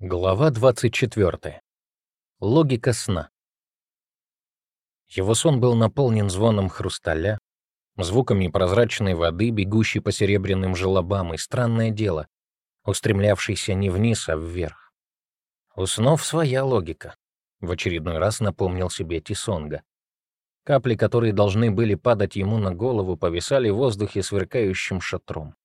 Глава 24. Логика сна. Его сон был наполнен звоном хрусталя, звуками прозрачной воды, бегущей по серебряным желобам, и странное дело, устремлявшейся не вниз, а вверх. У снов своя логика. В очередной раз напомнил себе Тисонга. Капли, которые должны были падать ему на голову, повисали в воздухе сверкающим шатром.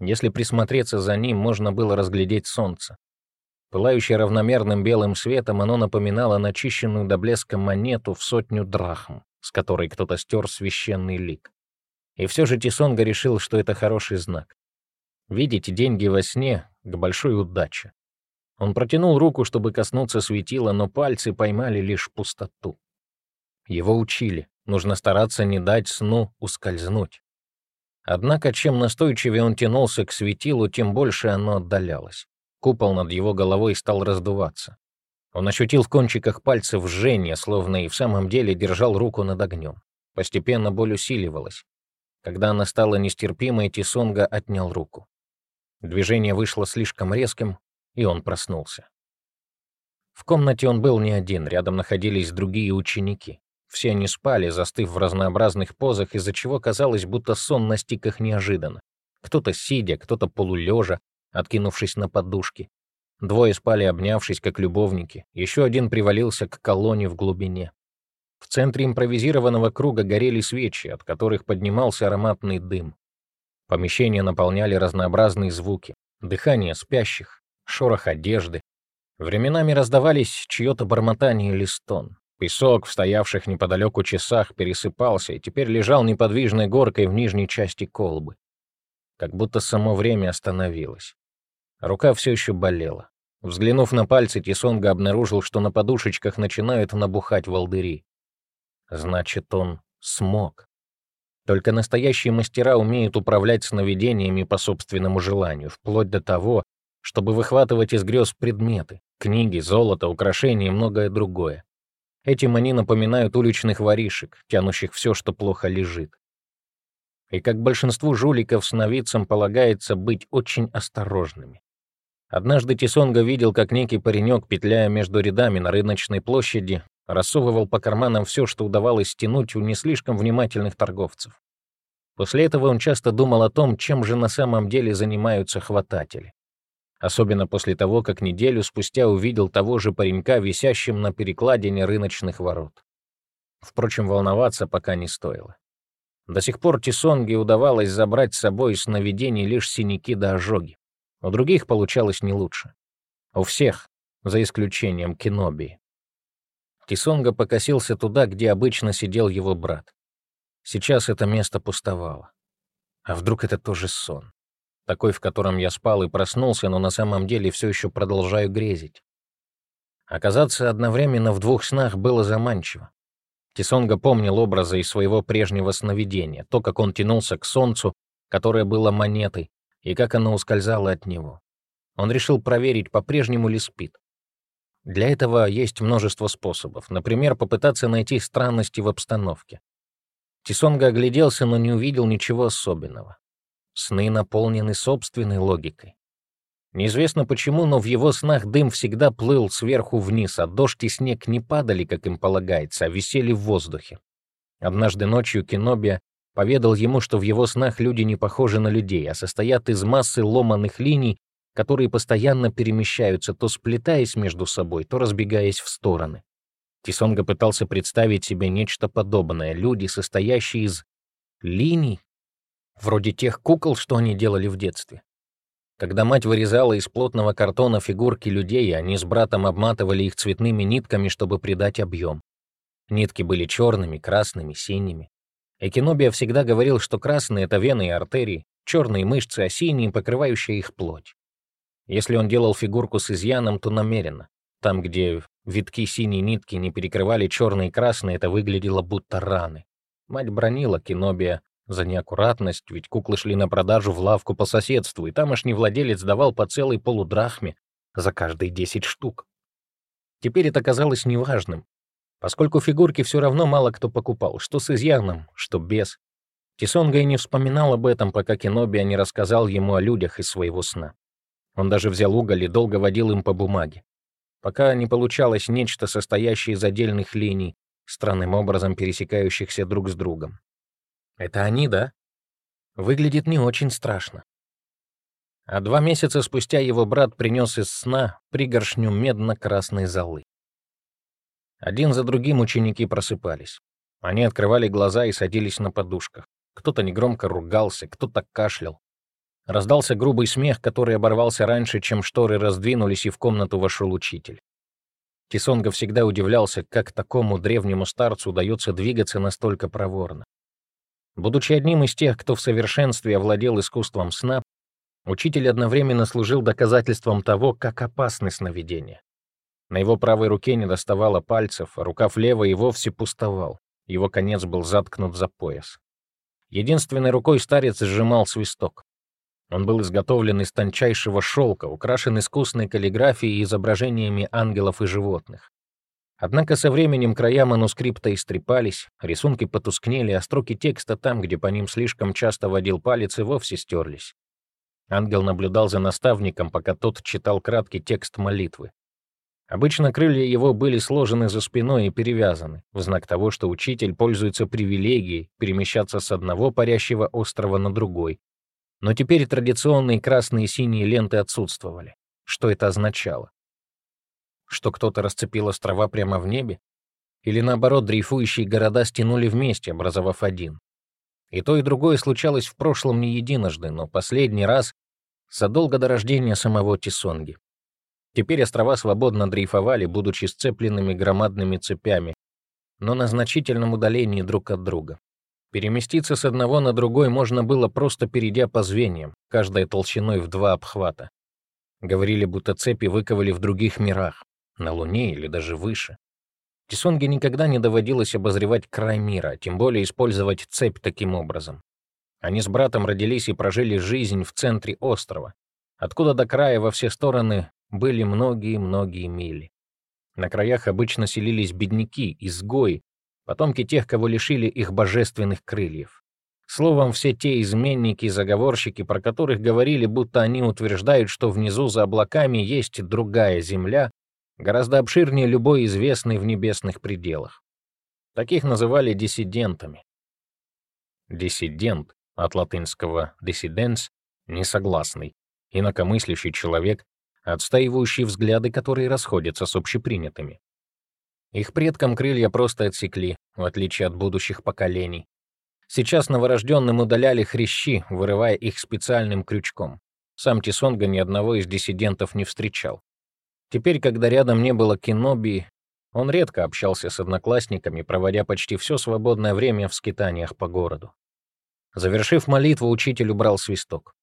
Если присмотреться за ним, можно было разглядеть солнце. Пылающее равномерным белым светом, оно напоминало начищенную до блеска монету в сотню драхм, с которой кто-то стер священный лик. И все же Тисонга решил, что это хороший знак. Видеть деньги во сне — к большой удаче. Он протянул руку, чтобы коснуться светила, но пальцы поймали лишь пустоту. Его учили, нужно стараться не дать сну ускользнуть. Однако, чем настойчивее он тянулся к светилу, тем больше оно отдалялось. Купол над его головой стал раздуваться. Он ощутил в кончиках пальцев жжение, словно и в самом деле держал руку над огнем. Постепенно боль усиливалась. Когда она стала нестерпимой, Тисонга отнял руку. Движение вышло слишком резким, и он проснулся. В комнате он был не один, рядом находились другие ученики. Все они спали, застыв в разнообразных позах, из-за чего казалось, будто сон настиг их неожиданно. Кто-то сидя, кто-то полулежа, откинувшись на подушки. Двое спали, обнявшись, как любовники. Еще один привалился к колонне в глубине. В центре импровизированного круга горели свечи, от которых поднимался ароматный дым. Помещение наполняли разнообразные звуки. Дыхание спящих, шорох одежды. Временами раздавались чье-то бормотание или стон. Песок в стоявших неподалеку часах пересыпался и теперь лежал неподвижной горкой в нижней части колбы. Как будто само время остановилось. Рука все еще болела. Взглянув на пальцы, Тисонга обнаружил, что на подушечках начинают набухать волдыри. Значит, он смог. Только настоящие мастера умеют управлять сновидениями по собственному желанию, вплоть до того, чтобы выхватывать из грез предметы, книги, золото, украшения и многое другое. Этим они напоминают уличных воришек, тянущих все, что плохо лежит. И как большинству жуликов сновидцам полагается быть очень осторожными. Однажды Тисонга видел, как некий паренек, петляя между рядами на рыночной площади, рассовывал по карманам все, что удавалось стянуть у не слишком внимательных торговцев. После этого он часто думал о том, чем же на самом деле занимаются хвататели. Особенно после того, как неделю спустя увидел того же паренька, висящим на перекладине рыночных ворот. Впрочем, волноваться пока не стоило. До сих пор Тисонге удавалось забрать с собой из сновидений лишь синяки да ожоги. У других получалось не лучше. У всех, за исключением Киноби. Тисонга покосился туда, где обычно сидел его брат. Сейчас это место пустовало. А вдруг это тоже сон? Такой, в котором я спал и проснулся, но на самом деле все еще продолжаю грезить. Оказаться одновременно в двух снах было заманчиво. Тисонга помнил образы из своего прежнего сновидения, то, как он тянулся к солнцу, которое было монетой, и как оно ускользало от него. Он решил проверить, по-прежнему ли спит. Для этого есть множество способов. Например, попытаться найти странности в обстановке. Тисонга огляделся, но не увидел ничего особенного. Сны наполнены собственной логикой. Неизвестно почему, но в его снах дым всегда плыл сверху вниз, а дождь и снег не падали, как им полагается, а висели в воздухе. Однажды ночью Кинобия Поведал ему, что в его снах люди не похожи на людей, а состоят из массы ломаных линий, которые постоянно перемещаются, то сплетаясь между собой, то разбегаясь в стороны. Тисонга пытался представить себе нечто подобное. Люди, состоящие из линий, вроде тех кукол, что они делали в детстве. Когда мать вырезала из плотного картона фигурки людей, они с братом обматывали их цветными нитками, чтобы придать объем. Нитки были черными, красными, синими. Экинобия всегда говорил, что красные — это вены и артерии, черные мышцы, а синие — покрывающая их плоть. Если он делал фигурку с изъяном, то намеренно. Там, где витки синей нитки не перекрывали черные и красные, это выглядело будто раны. Мать бронила Кинобия за неаккуратность, ведь куклы шли на продажу в лавку по соседству, и тамошний владелец давал по целой полудрахме за каждые десять штук. Теперь это казалось неважным, поскольку фигурки все равно мало кто покупал, что с изъяном, что без. Тисонга и не вспоминал об этом, пока Кенобия не рассказал ему о людях из своего сна. Он даже взял уголь и долго водил им по бумаге. Пока не получалось нечто, состоящее из отдельных линий, странным образом пересекающихся друг с другом. Это они, да? Выглядит не очень страшно. А два месяца спустя его брат принес из сна пригоршню медно-красной золы. Один за другим ученики просыпались. Они открывали глаза и садились на подушках. Кто-то негромко ругался, кто-то кашлял. Раздался грубый смех, который оборвался раньше, чем шторы раздвинулись, и в комнату вошел учитель. Кисонга всегда удивлялся, как такому древнему старцу удается двигаться настолько проворно. Будучи одним из тех, кто в совершенстве овладел искусством сна, учитель одновременно служил доказательством того, как опасны сновидения. На его правой руке не доставало пальцев, а рукав левой и вовсе пустовал. Его конец был заткнут за пояс. Единственной рукой старец сжимал свисток. Он был изготовлен из тончайшего шелка, украшен искусной каллиграфией и изображениями ангелов и животных. Однако со временем края манускрипта истрепались, рисунки потускнели, а строки текста там, где по ним слишком часто водил палец, и вовсе стерлись. Ангел наблюдал за наставником, пока тот читал краткий текст молитвы. Обычно крылья его были сложены за спиной и перевязаны, в знак того, что учитель пользуется привилегией перемещаться с одного парящего острова на другой. Но теперь традиционные красные и синие ленты отсутствовали. Что это означало? Что кто-то расцепил острова прямо в небе? Или наоборот, дрейфующие города стянули вместе, образовав один? И то, и другое случалось в прошлом не единожды, но последний раз задолго до рождения самого Тисонги. Теперь острова свободно дрейфовали, будучи сцепленными громадными цепями, но на значительном удалении друг от друга. Переместиться с одного на другой можно было, просто перейдя по звеньям, каждой толщиной в два обхвата. Говорили, будто цепи выковали в других мирах на Луне или даже выше. Тисонге никогда не доводилось обозревать край мира, тем более использовать цепь таким образом. Они с братом родились и прожили жизнь в центре острова, откуда до края во все стороны были многие-многие мили. На краях обычно селились бедняки, изгои, потомки тех, кого лишили их божественных крыльев. Словом, все те изменники и заговорщики, про которых говорили, будто они утверждают, что внизу за облаками есть другая земля, гораздо обширнее любой известной в небесных пределах. Таких называли диссидентами. Диссидент, от латинского «dissidens» — несогласный, инакомыслящий человек, отстаивающий взгляды, которые расходятся с общепринятыми. Их предкам крылья просто отсекли, в отличие от будущих поколений. Сейчас новорожденным удаляли хрящи, вырывая их специальным крючком. Сам Тисонга ни одного из диссидентов не встречал. Теперь, когда рядом не было Киноби, он редко общался с одноклассниками, проводя почти все свободное время в скитаниях по городу. Завершив молитву, учитель убрал свисток.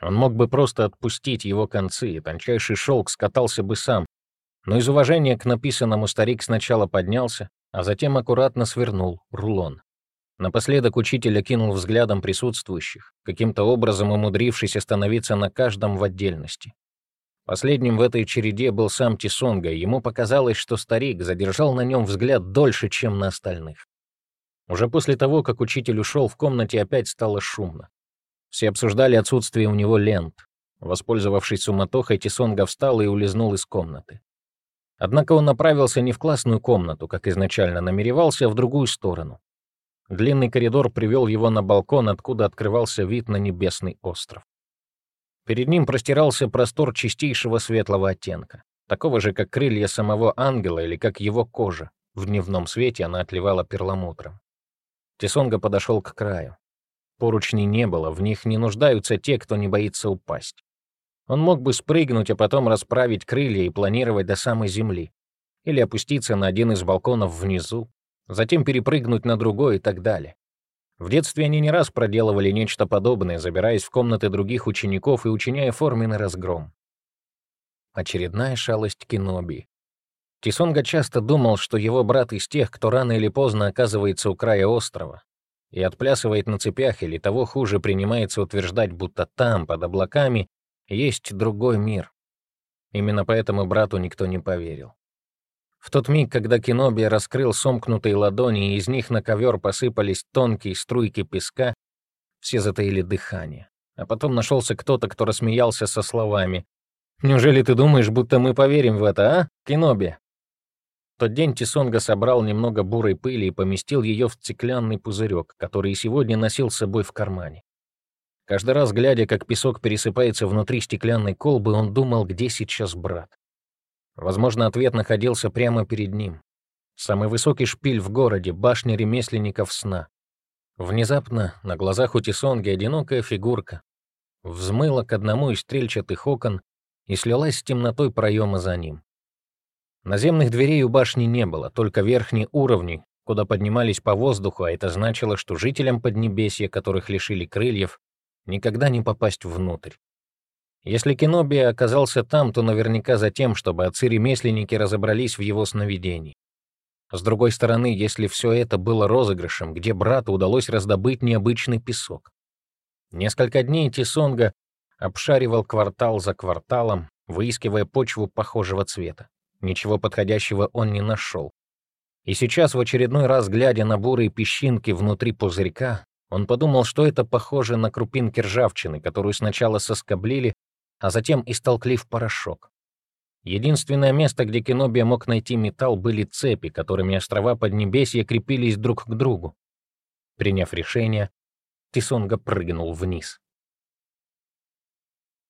Он мог бы просто отпустить его концы, и тончайший шелк скатался бы сам, но из уважения к написанному старик сначала поднялся, а затем аккуратно свернул рулон. Напоследок учитель окинул взглядом присутствующих, каким-то образом умудрившись остановиться на каждом в отдельности. Последним в этой череде был сам Тисонга, и ему показалось, что старик задержал на нем взгляд дольше, чем на остальных. Уже после того, как учитель ушел, в комнате опять стало шумно. Все обсуждали отсутствие у него лент. Воспользовавшись суматохой, Тисонга встал и улизнул из комнаты. Однако он направился не в классную комнату, как изначально намеревался, а в другую сторону. Длинный коридор привел его на балкон, откуда открывался вид на небесный остров. Перед ним простирался простор чистейшего светлого оттенка, такого же, как крылья самого ангела или как его кожа. В дневном свете она отливала перламутром. Тесонга подошел к краю. Поручней не было, в них не нуждаются те, кто не боится упасть. Он мог бы спрыгнуть, а потом расправить крылья и планировать до самой земли. Или опуститься на один из балконов внизу, затем перепрыгнуть на другой и так далее. В детстве они не раз проделывали нечто подобное, забираясь в комнаты других учеников и учиняя форменный разгром. Очередная шалость Киноби. Тисонга часто думал, что его брат из тех, кто рано или поздно оказывается у края острова и отплясывает на цепях, или того хуже принимается утверждать, будто там, под облаками, есть другой мир. Именно поэтому брату никто не поверил. В тот миг, когда Киноби раскрыл сомкнутые ладони, и из них на ковер посыпались тонкие струйки песка, все затаили дыхание. А потом нашелся кто-то, кто рассмеялся со словами Неужели ты думаешь, будто мы поверим в это, а, Киноби?» Тот день Тисонга собрал немного бурой пыли и поместил ее в стеклянный пузырек, который сегодня носил с собой в кармане. Каждый раз, глядя, как песок пересыпается внутри стеклянной колбы, он думал, где сейчас брат. Возможно, ответ находился прямо перед ним. Самый высокий шпиль в городе, башня ремесленников сна. Внезапно на глазах у Тисонги одинокая фигурка взмыла к одному из стрельчатых окон и слилась с темнотой проема за ним. Наземных дверей у башни не было, только верхние уровни, куда поднимались по воздуху, а это значило, что жителям Поднебесья, которых лишили крыльев, никогда не попасть внутрь. Если Кеноби оказался там, то наверняка за тем, чтобы отцы-ремесленники разобрались в его сновидении. С другой стороны, если все это было розыгрышем, где брату удалось раздобыть необычный песок. Несколько дней Тисонга обшаривал квартал за кварталом, выискивая почву похожего цвета. Ничего подходящего он не нашел. И сейчас, в очередной раз глядя на бурые песчинки внутри пузырька, он подумал, что это похоже на крупинки ржавчины, которую сначала соскоблили, а затем истолкли в порошок. Единственное место, где Кенобия мог найти металл, были цепи, которыми острова Поднебесья крепились друг к другу. Приняв решение, Тисонга прыгнул вниз.